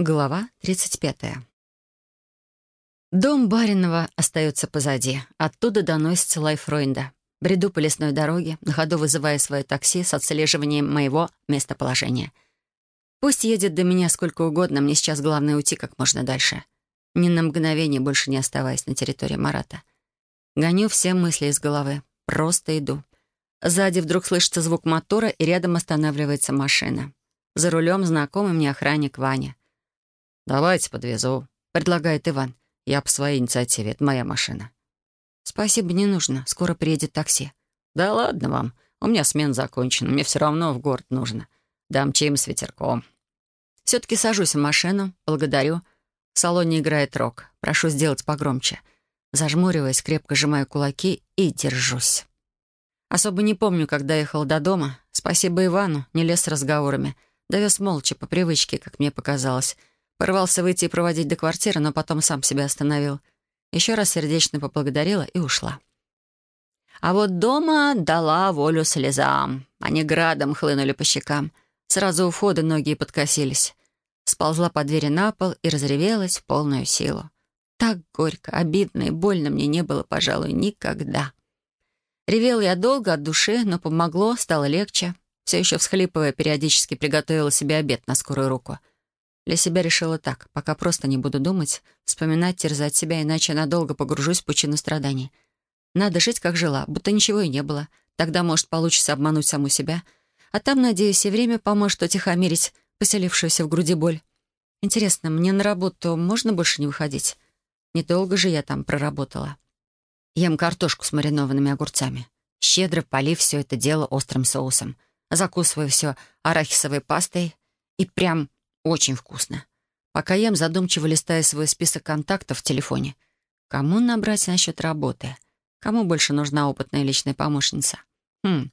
Глава 35. Дом Баринова остается позади. Оттуда доносится лай Фройнда. Бреду по лесной дороге, на ходу вызывая свое такси с отслеживанием моего местоположения. Пусть едет до меня сколько угодно, мне сейчас главное уйти как можно дальше. Ни на мгновение больше не оставаясь на территории Марата. Гоню все мысли из головы. Просто иду. Сзади вдруг слышится звук мотора, и рядом останавливается машина. За рулем знакомый мне охранник Ваня — «Давайте подвезу», — предлагает Иван. «Я по своей инициативе, это моя машина». «Спасибо, не нужно. Скоро приедет такси». «Да ладно вам. У меня смена закончена. Мне все равно в город нужно. Дамчим с ветерком». Все-таки сажусь в машину, благодарю. В салоне играет рок. Прошу сделать погромче. Зажмуриваясь, крепко сжимаю кулаки и держусь. Особо не помню, когда ехал до дома. Спасибо Ивану, не лез с разговорами. Довез молча, по привычке, как мне показалось — Порвался выйти и проводить до квартиры, но потом сам себя остановил. Еще раз сердечно поблагодарила и ушла. А вот дома дала волю слезам. Они градом хлынули по щекам. Сразу у входа ноги подкосились. Сползла по двери на пол и разревелась в полную силу. Так горько, обидно и больно мне не было, пожалуй, никогда. Ревел я долго от души, но помогло, стало легче. Все еще всхлипывая, периодически приготовила себе обед на скорую руку — для себя решила так. Пока просто не буду думать, вспоминать, терзать себя, иначе надолго погружусь в пучину страданий. Надо жить, как жила, будто ничего и не было. Тогда, может, получится обмануть саму себя. А там, надеюсь, и время поможет утихомирить поселившуюся в груди боль. Интересно, мне на работу можно больше не выходить? Недолго же я там проработала. Ем картошку с маринованными огурцами. Щедро полив все это дело острым соусом. Закусываю все арахисовой пастой и прям очень вкусно. Пока ем, задумчиво листая свой список контактов в телефоне. Кому набрать насчет работы? Кому больше нужна опытная личная помощница? Хм,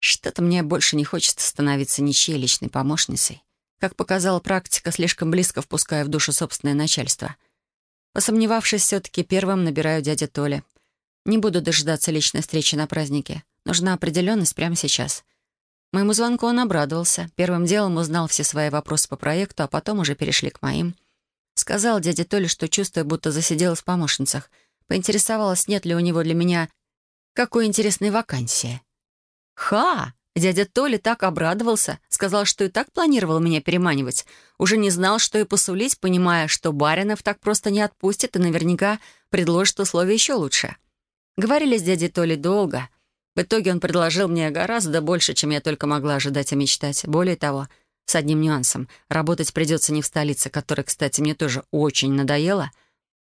что-то мне больше не хочется становиться ничьей личной помощницей. Как показала практика, слишком близко впуская в душу собственное начальство. Посомневавшись, все-таки первым набираю дядя Толя. Не буду дожидаться личной встречи на празднике. Нужна определенность прямо сейчас. Моему звонку он обрадовался. Первым делом узнал все свои вопросы по проекту, а потом уже перешли к моим. Сказал дяде Толе, что чувствую, будто засиделась в помощницах. Поинтересовалась, нет ли у него для меня какой интересной вакансии. «Ха!» Дядя Толя так обрадовался, сказал, что и так планировал меня переманивать. Уже не знал, что и посулить, понимая, что Баринов так просто не отпустит и наверняка предложит условия еще лучше. Говорили с дядей Толей долго — в итоге он предложил мне гораздо больше, чем я только могла ожидать и мечтать. Более того, с одним нюансом. Работать придется не в столице, которая, кстати, мне тоже очень надоела.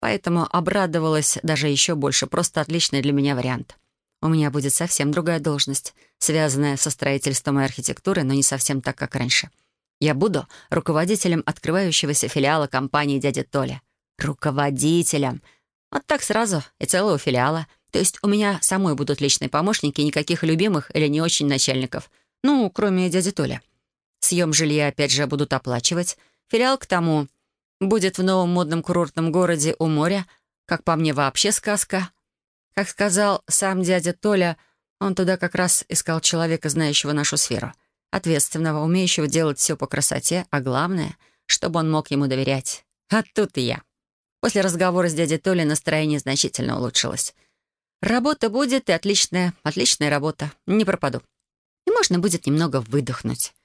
Поэтому обрадовалась даже еще больше. Просто отличный для меня вариант. У меня будет совсем другая должность, связанная со строительством и архитектурой, но не совсем так, как раньше. Я буду руководителем открывающегося филиала компании «Дядя Толя». Руководителем. Вот так сразу и целого филиала — то есть у меня самой будут личные помощники, никаких любимых или не очень начальников. Ну, кроме дяди Толя. Съем жилья, опять же, будут оплачивать. Филиал к тому будет в новом модном курортном городе у моря. Как по мне, вообще сказка. Как сказал сам дядя Толя, он туда как раз искал человека, знающего нашу сферу. Ответственного, умеющего делать все по красоте, а главное, чтобы он мог ему доверять. А тут и я. После разговора с дядей Толей настроение значительно улучшилось. Работа будет и отличная, отличная работа. Не пропаду. И можно будет немного выдохнуть.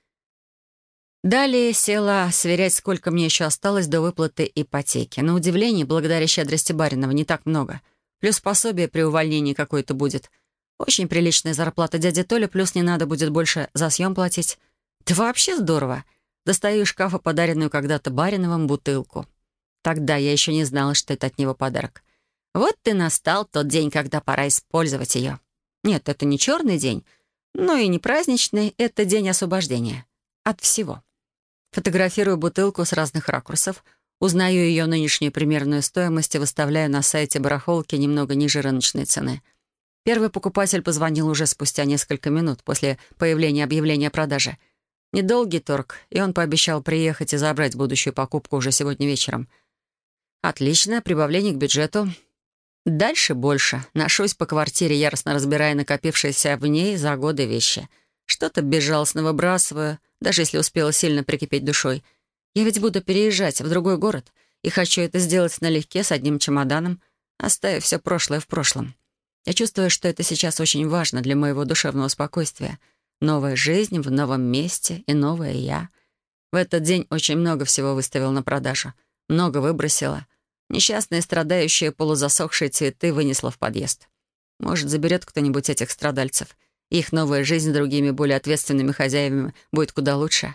Далее села сверять, сколько мне еще осталось до выплаты ипотеки. На удивление, благодаря щедрости Баринова, не так много. Плюс пособие при увольнении какое-то будет. Очень приличная зарплата дяди Толя, плюс не надо будет больше за съем платить. Да вообще здорово. Достаю из шкафа подаренную когда-то Бариновым бутылку. Тогда я еще не знала, что это от него подарок. Вот и настал тот день, когда пора использовать ее. Нет, это не черный день, но и не праздничный, это день освобождения. От всего. Фотографирую бутылку с разных ракурсов, узнаю ее нынешнюю примерную стоимость и выставляю на сайте барахолки немного ниже рыночной цены. Первый покупатель позвонил уже спустя несколько минут после появления объявления о продаже. Недолгий торг, и он пообещал приехать и забрать будущую покупку уже сегодня вечером. Отлично, прибавление к бюджету — Дальше больше. Ношусь по квартире, яростно разбирая накопившиеся в ней за годы вещи. Что-то безжалостно выбрасываю, даже если успела сильно прикипеть душой. Я ведь буду переезжать в другой город, и хочу это сделать налегке, с одним чемоданом, оставив все прошлое в прошлом. Я чувствую, что это сейчас очень важно для моего душевного спокойствия. Новая жизнь в новом месте и новое я. В этот день очень много всего выставил на продажу. Много выбросила. Несчастные, страдающие, полузасохшие цветы вынесла в подъезд. Может, заберет кто-нибудь этих страдальцев. их новая жизнь другими, более ответственными хозяевами будет куда лучше.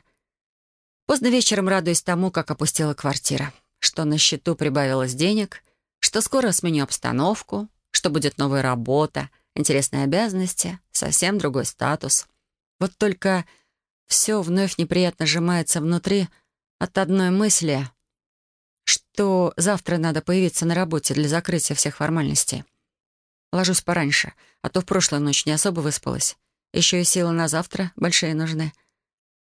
Поздно вечером радуюсь тому, как опустила квартира. Что на счету прибавилось денег, что скоро сменю обстановку, что будет новая работа, интересные обязанности, совсем другой статус. Вот только все вновь неприятно сжимается внутри от одной мысли, что завтра надо появиться на работе для закрытия всех формальностей. Ложусь пораньше, а то в прошлую ночь не особо выспалась. Еще и силы на завтра большие нужны.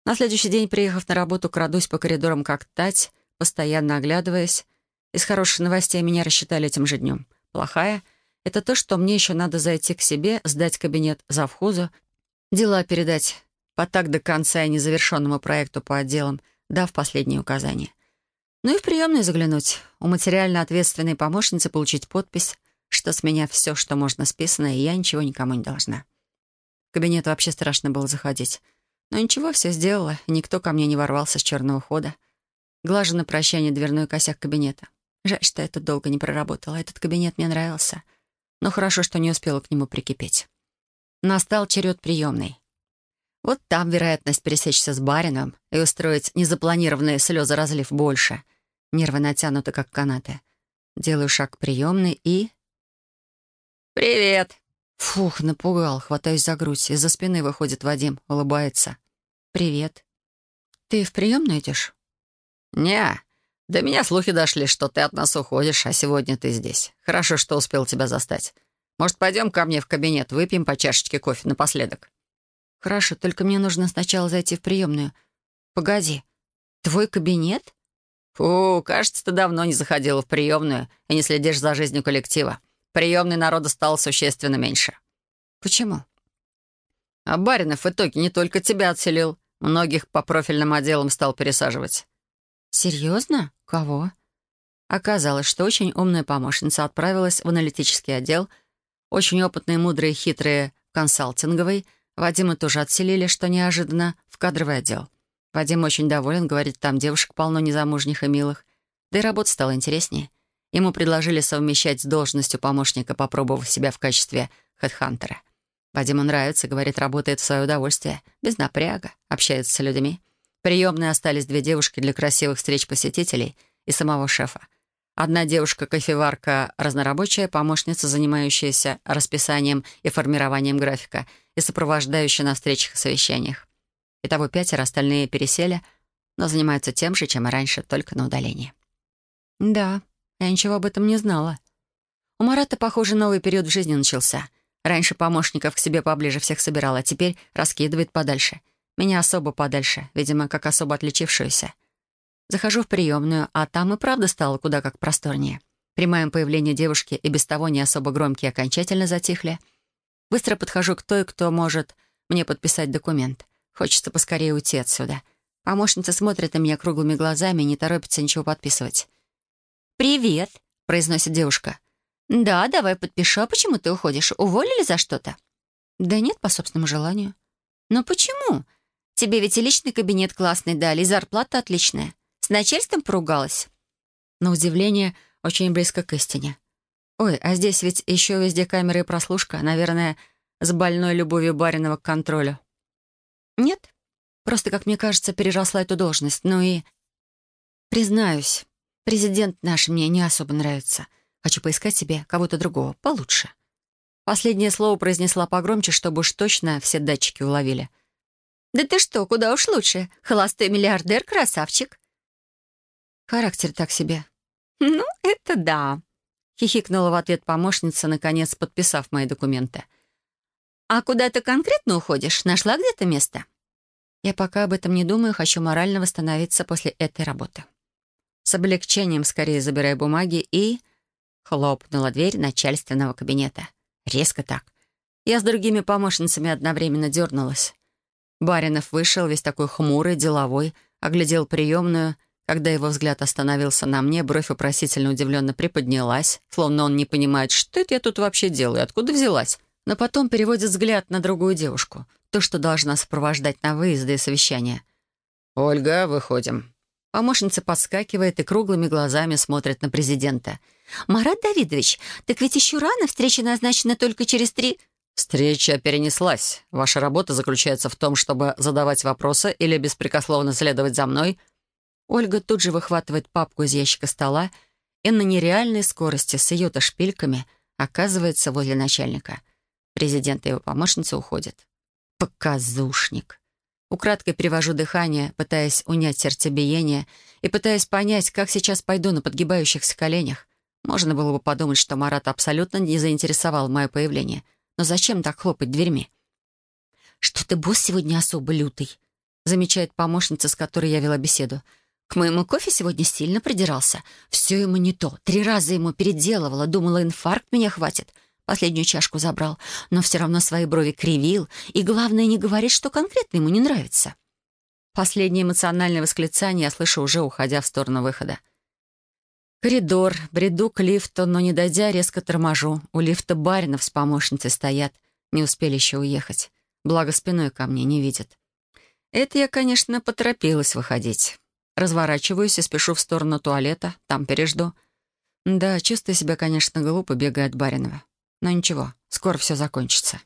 На следующий день, приехав на работу, крадусь по коридорам как тать, постоянно оглядываясь. Из хороших новостей меня рассчитали этим же днем. Плохая — это то, что мне еще надо зайти к себе, сдать кабинет завхозу, дела передать по так до конца и незавершенному проекту по отделам, дав последние указания. Ну и в приемную заглянуть, у материально ответственной помощницы получить подпись, что с меня все, что можно списано, и я ничего никому не должна. В кабинет вообще страшно было заходить. Но ничего, все сделала, никто ко мне не ворвался с черного хода. Глажу на прощание дверной косяк кабинета. Жаль, что я тут долго не проработала. Этот кабинет мне нравился — но хорошо, что не успела к нему прикипеть. Настал черед приемной. Вот там вероятность пересечься с барином и устроить незапланированные слезы разлив больше. Нервы натянуты, как канаты. Делаю шаг к приемной и... «Привет!» Фух, напугал, хватаюсь за грудь. Из-за спины выходит Вадим, улыбается. «Привет. Ты в приемную идешь?» «Не, до меня слухи дошли, что ты от нас уходишь, а сегодня ты здесь. Хорошо, что успел тебя застать. Может, пойдем ко мне в кабинет, выпьем по чашечке кофе напоследок?» «Хорошо, только мне нужно сначала зайти в приемную. Погоди, твой кабинет?» «Фу, кажется, ты давно не заходила в приемную и не следишь за жизнью коллектива. Приемный народа стало существенно меньше». «Почему?» «А Баринов в итоге не только тебя отселил, многих по профильным отделам стал пересаживать». «Серьезно? Кого?» Оказалось, что очень умная помощница отправилась в аналитический отдел, очень опытные, мудрые, хитрые консалтинговый. Вадима тоже отселили, что неожиданно, в кадровый отдел. Вадим очень доволен, говорит, там девушек полно незамужних и милых. Да и работа стала интереснее. Ему предложили совмещать с должностью помощника, попробовав себя в качестве хедхантера. Вадиму нравится, говорит, работает в свое удовольствие, без напряга, общается с людьми. Приемные остались две девушки для красивых встреч посетителей и самого шефа. Одна девушка-кофеварка разнорабочая, помощница, занимающаяся расписанием и формированием графика и сопровождающая на встречах и совещаниях. Итого пятеро, остальные пересели, но занимаются тем же, чем и раньше, только на удалении. Да, я ничего об этом не знала. У Марата, похоже, новый период в жизни начался. Раньше помощников к себе поближе всех собирал, а теперь раскидывает подальше — меня особо подальше, видимо, как особо отличившуюся. Захожу в приемную, а там и правда стало куда как просторнее. При моем появлении девушки и без того не особо громкие окончательно затихли. Быстро подхожу к той, кто может мне подписать документ. Хочется поскорее уйти отсюда. Помощница смотрит на меня круглыми глазами и не торопится ничего подписывать. «Привет», — произносит девушка. «Да, давай подпишу. А почему ты уходишь? Уволили за что-то?» «Да нет, по собственному желанию». «Но почему? Тебе ведь и личный кабинет классный дали, и зарплата отличная. С начальством поругалась?» На удивление, очень близко к истине. «Ой, а здесь ведь еще везде камеры и прослушка, наверное, с больной любовью Баринова к контролю». «Нет, просто, как мне кажется, переросла эту должность. Ну и...» «Признаюсь, президент наш мне не особо нравится. Хочу поискать себе кого-то другого, получше». Последнее слово произнесла погромче, чтобы уж точно все датчики уловили — «Да ты что, куда уж лучше. Холостой миллиардер, красавчик». «Характер так себе». «Ну, это да», — хихикнула в ответ помощница, наконец подписав мои документы. «А куда ты конкретно уходишь? Нашла где-то место?» «Я пока об этом не думаю, хочу морально восстановиться после этой работы». С облегчением скорее забираю бумаги и... Хлопнула дверь начальственного кабинета. Резко так. Я с другими помощницами одновременно дернулась. Баринов вышел, весь такой хмурый, деловой, оглядел приемную, Когда его взгляд остановился на мне, бровь вопросительно удивленно приподнялась, словно он не понимает, что это я тут вообще делаю, откуда взялась. Но потом переводит взгляд на другую девушку, то, что должна сопровождать на выезды и совещания. «Ольга, выходим». Помощница подскакивает и круглыми глазами смотрит на президента. «Марат Давидович, так ведь еще рано, встреча назначена только через три...» «Встреча перенеслась. Ваша работа заключается в том, чтобы задавать вопросы или беспрекословно следовать за мной». Ольга тут же выхватывает папку из ящика стола и на нереальной скорости с ее-то шпильками оказывается возле начальника. Президент и его помощница уходят. Показушник. Украдкой перевожу дыхание, пытаясь унять сердцебиение и пытаясь понять, как сейчас пойду на подгибающихся коленях. Можно было бы подумать, что Марат абсолютно не заинтересовал мое появление. Но зачем так хлопать дверьми? «Что ты, босс, сегодня особо лютый», — замечает помощница, с которой я вела беседу. «К моему кофе сегодня сильно придирался. Все ему не то. Три раза ему переделывала. Думала, инфаркт меня хватит. Последнюю чашку забрал, но все равно свои брови кривил, и, главное, не говорит, что конкретно ему не нравится. Последнее эмоциональное восклицание я слышу уже, уходя в сторону выхода. Коридор, бреду к лифту, но, не дойдя, резко торможу. У лифта баринов с помощницей стоят, не успели еще уехать. Благо, спиной ко мне не видят. Это я, конечно, поторопилась выходить. Разворачиваюсь и спешу в сторону туалета, там пережду. Да, чувствую себя, конечно, глупо, бегая от Баринова. Но ничего, скоро все закончится.